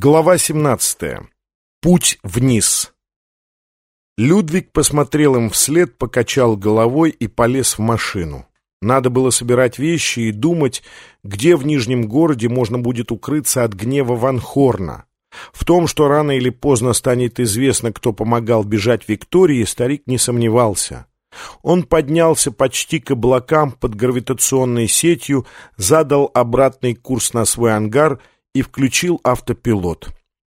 Глава 17. Путь вниз. Людвиг посмотрел им вслед, покачал головой и полез в машину. Надо было собирать вещи и думать, где в Нижнем городе можно будет укрыться от гнева Ван Хорна. В том, что рано или поздно станет известно, кто помогал бежать Виктории, старик не сомневался. Он поднялся почти к облакам под гравитационной сетью, задал обратный курс на свой ангар — и включил автопилот.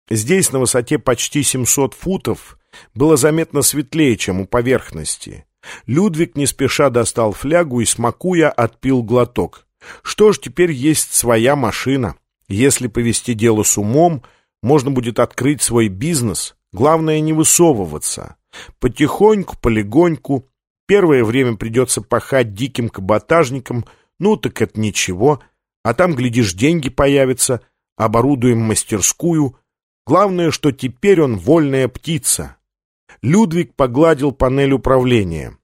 Здесь, на высоте почти 700 футов, было заметно светлее, чем у поверхности. Людвиг не спеша достал флягу и, смакуя, отпил глоток. Что ж, теперь есть своя машина. Если повести дело с умом, можно будет открыть свой бизнес. Главное не высовываться. Потихоньку, полегоньку. Первое время придется пахать диким каботажником. Ну так это ничего. А там, глядишь, деньги появятся — оборудуем мастерскую. Главное, что теперь он вольная птица. Людвиг погладил панель управления.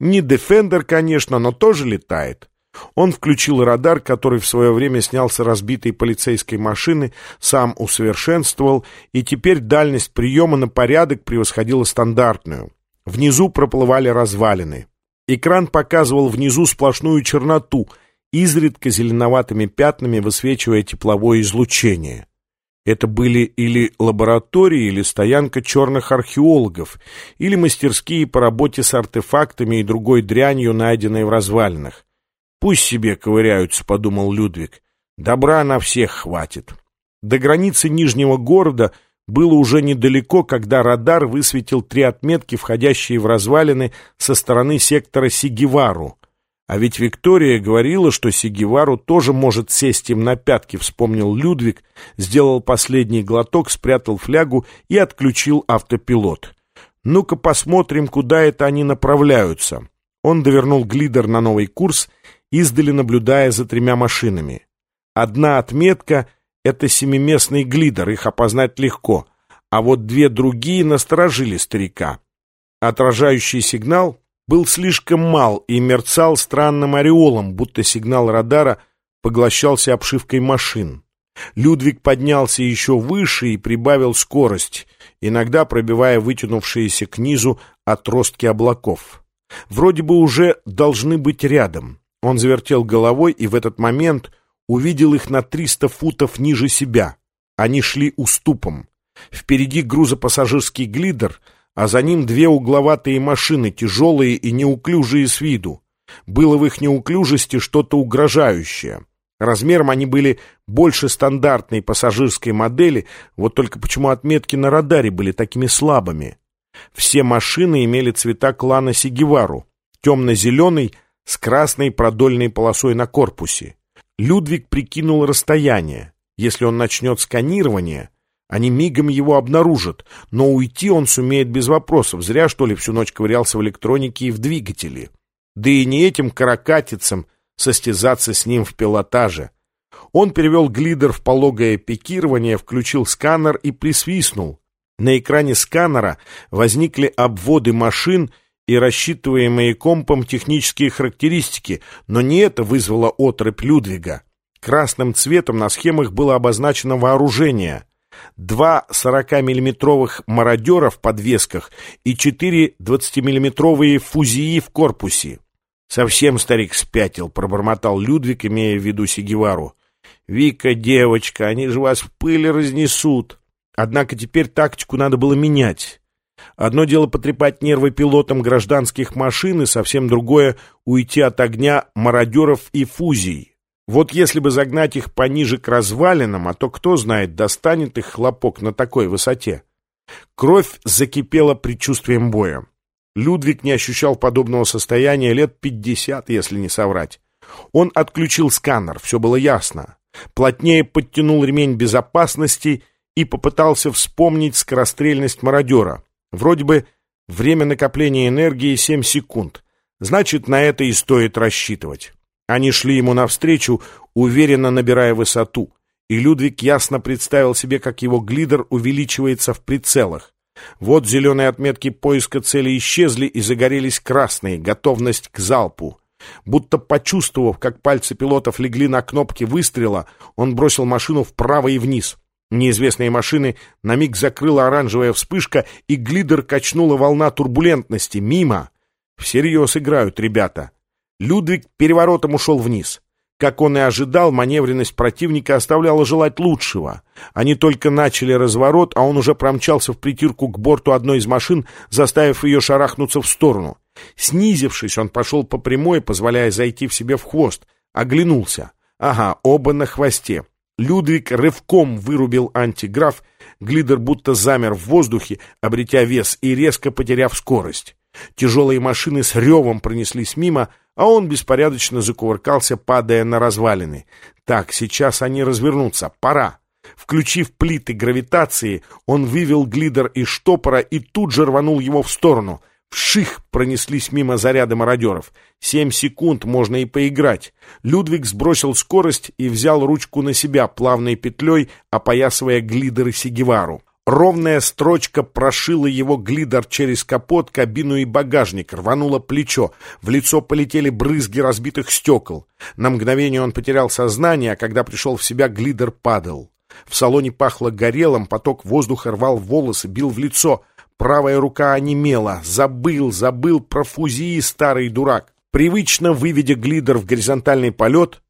Не Defender, конечно, но тоже летает. Он включил радар, который в свое время снялся разбитой полицейской машины, сам усовершенствовал, и теперь дальность приема на порядок превосходила стандартную. Внизу проплывали развалины. Экран показывал внизу сплошную черноту — изредка зеленоватыми пятнами высвечивая тепловое излучение. Это были или лаборатории, или стоянка черных археологов, или мастерские по работе с артефактами и другой дрянью, найденной в развалинах. «Пусть себе ковыряются», — подумал Людвиг. «Добра на всех хватит». До границы Нижнего города было уже недалеко, когда радар высветил три отметки, входящие в развалины со стороны сектора Сигевару. А ведь Виктория говорила, что Сигевару тоже может сесть им на пятки, вспомнил Людвиг, сделал последний глоток, спрятал флягу и отключил автопилот. Ну-ка посмотрим, куда это они направляются. Он довернул глидер на новый курс, издали наблюдая за тремя машинами. Одна отметка — это семиместный глидер, их опознать легко, а вот две другие насторожили старика. Отражающий сигнал был слишком мал и мерцал странным ореолом, будто сигнал радара поглощался обшивкой машин. Людвиг поднялся еще выше и прибавил скорость, иногда пробивая вытянувшиеся к низу отростки облаков. Вроде бы уже должны быть рядом. Он завертел головой и в этот момент увидел их на триста футов ниже себя. Они шли уступом. Впереди грузопассажирский глидер — а за ним две угловатые машины, тяжелые и неуклюжие с виду. Было в их неуклюжести что-то угрожающее. Размером они были больше стандартной пассажирской модели, вот только почему отметки на радаре были такими слабыми. Все машины имели цвета клана Сигевару, темно-зеленый с красной продольной полосой на корпусе. Людвиг прикинул расстояние. Если он начнет сканирование, они мигом его обнаружат, но уйти он сумеет без вопросов. Зря, что ли, всю ночь ковырялся в электронике и в двигателе. Да и не этим каракатицам состязаться с ним в пилотаже. Он перевел глидер в пологое пикирование, включил сканер и присвистнул. На экране сканера возникли обводы машин и рассчитываемые компом технические характеристики, но не это вызвало отрыбь Людвига. Красным цветом на схемах было обозначено вооружение — два 40-миллиметровых мародера в подвесках и четыре 20-миллиметровые фузии в корпусе. «Совсем старик спятил», — пробормотал Людвиг, имея в виду Сигевару. «Вика, девочка, они же вас в пыли разнесут». Однако теперь тактику надо было менять. Одно дело потрепать нервы пилотам гражданских машин, и совсем другое — уйти от огня мародеров и фузий. Вот если бы загнать их пониже к развалинам, а то кто знает, достанет их хлопок на такой высоте. Кровь закипела предчувствием боя. Людвиг не ощущал подобного состояния лет пятьдесят, если не соврать. Он отключил сканер, все было ясно. Плотнее подтянул ремень безопасности и попытался вспомнить скорострельность мародера. Вроде бы время накопления энергии 7 секунд. Значит, на это и стоит рассчитывать. Они шли ему навстречу, уверенно набирая высоту, и Людвиг ясно представил себе, как его глидер увеличивается в прицелах. Вот зеленые отметки поиска цели исчезли и загорелись красные, готовность к залпу. Будто почувствовав, как пальцы пилотов легли на кнопки выстрела, он бросил машину вправо и вниз. Неизвестные машины на миг закрыла оранжевая вспышка, и глидер качнула волна турбулентности. Мимо. Всерьез играют ребята. Людвиг переворотом ушел вниз. Как он и ожидал, маневренность противника оставляла желать лучшего. Они только начали разворот, а он уже промчался в притирку к борту одной из машин, заставив ее шарахнуться в сторону. Снизившись, он пошел по прямой, позволяя зайти в себе в хвост. Оглянулся. Ага, оба на хвосте. Людвиг рывком вырубил антиграф, глидер будто замер в воздухе, обретя вес и резко потеряв скорость. Тяжелые машины с ревом пронеслись мимо, а он беспорядочно закувыркался, падая на развалины. Так, сейчас они развернутся, пора. Включив плиты гравитации, он вывел глидер из штопора и тут же рванул его в сторону. Вших пронеслись мимо заряда мародеров. Семь секунд можно и поиграть. Людвиг сбросил скорость и взял ручку на себя, плавной петлей опоясывая глидеры Сигевару. Ровная строчка прошила его глидер через капот, кабину и багажник, рвануло плечо, в лицо полетели брызги разбитых стекол. На мгновение он потерял сознание, а когда пришел в себя, глидер падал. В салоне пахло горелым, поток воздуха рвал волосы, бил в лицо. Правая рука онемела. Забыл, забыл про фузии, старый дурак. Привычно выведя глидер в горизонтальный полет,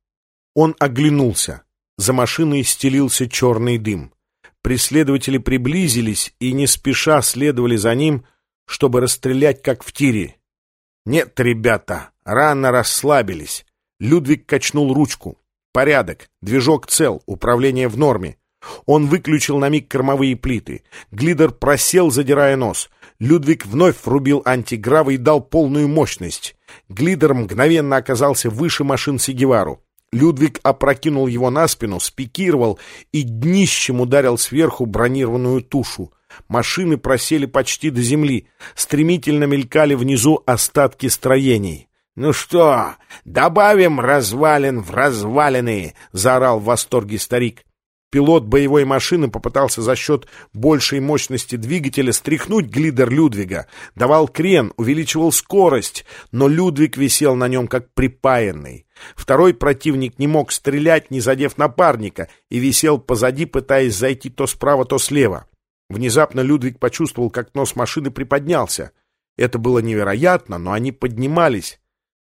он оглянулся. За машиной стелился черный дым. Преследователи приблизились и не спеша следовали за ним, чтобы расстрелять, как в тире. «Нет, ребята, рано расслабились». Людвиг качнул ручку. «Порядок, движок цел, управление в норме». Он выключил на миг кормовые плиты. Глидер просел, задирая нос. Людвиг вновь врубил антиграва и дал полную мощность. Глидер мгновенно оказался выше машин Сигевару. Людвиг опрокинул его на спину, спикировал и днищем ударил сверху бронированную тушу. Машины просели почти до земли, стремительно мелькали внизу остатки строений. «Ну что, добавим развалин в развалины!» — заорал в восторге старик. Пилот боевой машины попытался за счет большей мощности двигателя стряхнуть глидер Людвига. Давал крен, увеличивал скорость, но Людвиг висел на нем как припаянный. Второй противник не мог стрелять, не задев напарника, и висел позади, пытаясь зайти то справа, то слева. Внезапно Людвиг почувствовал, как нос машины приподнялся. Это было невероятно, но они поднимались.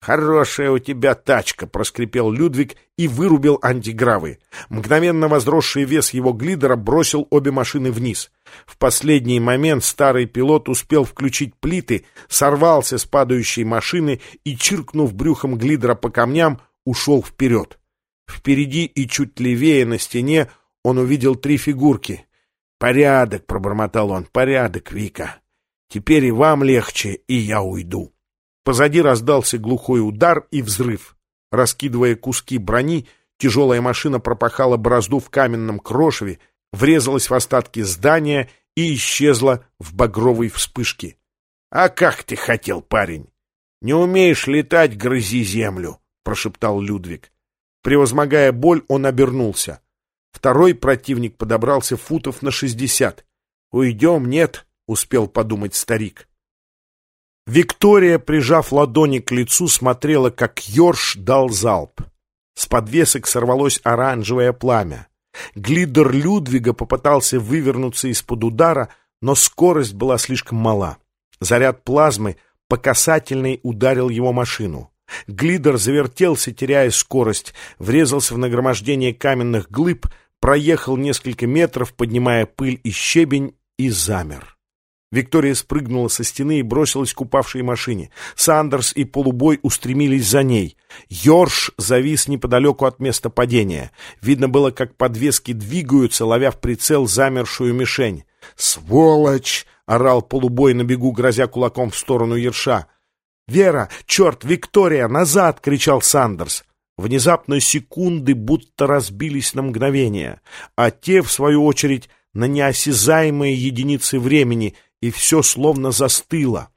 «Хорошая у тебя тачка!» — проскрипел Людвиг и вырубил антигравы. Мгновенно возросший вес его глидера бросил обе машины вниз. В последний момент старый пилот успел включить плиты, сорвался с падающей машины и, чиркнув брюхом глидера по камням, ушел вперед. Впереди и чуть левее на стене он увидел три фигурки. «Порядок!» — пробормотал он. «Порядок, Вика! Теперь и вам легче, и я уйду!» Позади раздался глухой удар и взрыв. Раскидывая куски брони, тяжелая машина пропахала борозду в каменном крошеве, врезалась в остатки здания и исчезла в багровой вспышке. — А как ты хотел, парень? Не умеешь летать, грызи землю, — прошептал Людвиг. Превозмогая боль, он обернулся. Второй противник подобрался футов на шестьдесят. «Уйдем, нет?» — успел подумать старик. Виктория, прижав ладони к лицу, смотрела, как Йорш дал залп. С подвесок сорвалось оранжевое пламя. Глидер Людвига попытался вывернуться из-под удара, но скорость была слишком мала. Заряд плазмы по касательной ударил его машину. Глидер завертелся, теряя скорость, врезался в нагромождение каменных глыб, проехал несколько метров, поднимая пыль и щебень, и замер. Виктория спрыгнула со стены и бросилась к упавшей машине. Сандерс и полубой устремились за ней. Йорш завис неподалеку от места падения. Видно было, как подвески двигаются, ловя в прицел замершую мишень. «Сволочь!» — орал полубой на бегу, грозя кулаком в сторону Ерша. «Вера! Черт! Виктория! Назад!» — кричал Сандерс. Внезапно секунды будто разбились на мгновение, а те, в свою очередь, на неосязаемые единицы времени — и все словно застыло.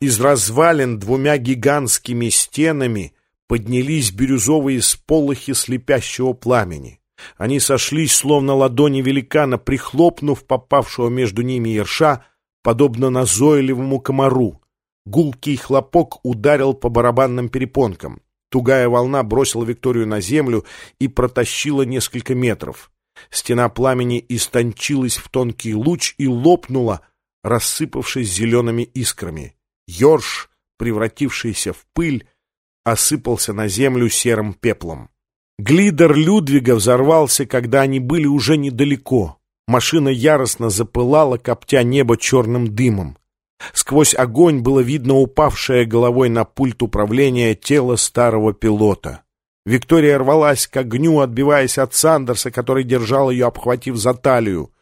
Из развалин двумя гигантскими стенами поднялись бирюзовые сполохи слепящего пламени. Они сошлись, словно ладони великана, прихлопнув попавшего между ними ерша, подобно назойливому комару. Гулкий хлопок ударил по барабанным перепонкам. Тугая волна бросила Викторию на землю и протащила несколько метров. Стена пламени истончилась в тонкий луч и лопнула, рассыпавшись зелеными искрами. Ёрш, превратившийся в пыль, осыпался на землю серым пеплом. Глидер Людвига взорвался, когда они были уже недалеко. Машина яростно запылала, коптя небо черным дымом. Сквозь огонь было видно упавшее головой на пульт управления тело старого пилота. Виктория рвалась к огню, отбиваясь от Сандерса, который держал ее, обхватив за талию.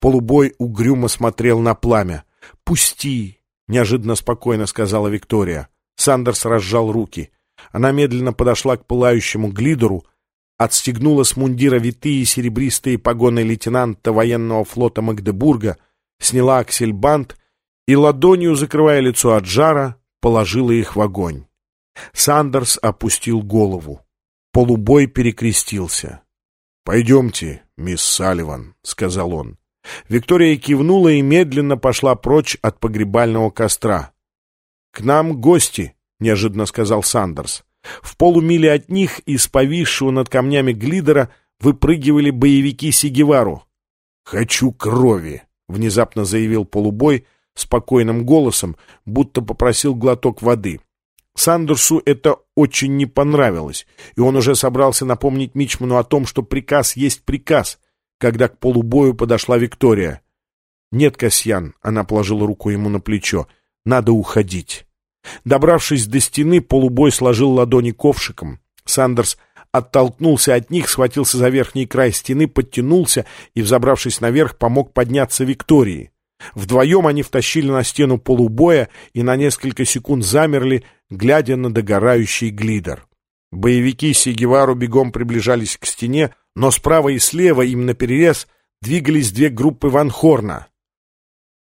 Полубой угрюмо смотрел на пламя. «Пусти!» — неожиданно спокойно сказала Виктория. Сандерс разжал руки. Она медленно подошла к пылающему глидеру, отстегнула с мундира витые серебристые погоны лейтенанта военного флота Магдебурга, сняла аксельбант и ладонью, закрывая лицо от жара, положила их в огонь. Сандерс опустил голову. Полубой перекрестился. «Пойдемте, мисс Салливан», — сказал он. Виктория кивнула и медленно пошла прочь от погребального костра. «К нам гости», — неожиданно сказал Сандерс. В полумиле от них из повисшего над камнями глидера выпрыгивали боевики Сигевару. «Хочу крови!» — внезапно заявил полубой спокойным голосом, будто попросил глоток воды. Сандерсу это очень не понравилось, и он уже собрался напомнить Мичману о том, что приказ есть приказ, когда к полубою подошла Виктория. «Нет, Касьян», — она положила руку ему на плечо, — «надо уходить». Добравшись до стены, полубой сложил ладони ковшиком. Сандерс оттолкнулся от них, схватился за верхний край стены, подтянулся и, взобравшись наверх, помог подняться Виктории. Вдвоем они втащили на стену полубоя и на несколько секунд замерли, глядя на догорающий глидер. Боевики Сигевару бегом приближались к стене, но справа и слева им наперерез двигались две группы Ван Хорна.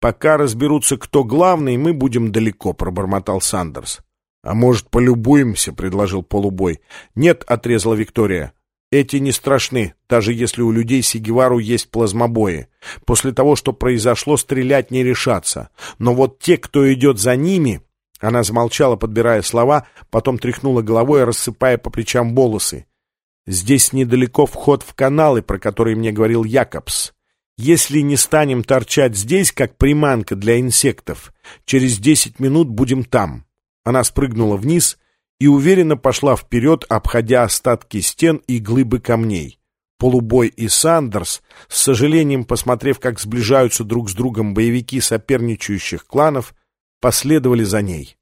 «Пока разберутся, кто главный, мы будем далеко», — пробормотал Сандерс. «А может, полюбуемся?» — предложил полубой. «Нет», — отрезала Виктория. «Эти не страшны, даже если у людей Сигевару есть плазмобои. После того, что произошло, стрелять не решатся. Но вот те, кто идет за ними...» Она замолчала, подбирая слова, потом тряхнула головой, рассыпая по плечам волосы. «Здесь недалеко вход в каналы, про которые мне говорил Якобс. Если не станем торчать здесь, как приманка для инсектов, через десять минут будем там. Она спрыгнула вниз и уверенно пошла вперед, обходя остатки стен и глыбы камней. Полубой и Сандерс, с сожалением посмотрев, как сближаются друг с другом боевики соперничающих кланов, последовали за ней.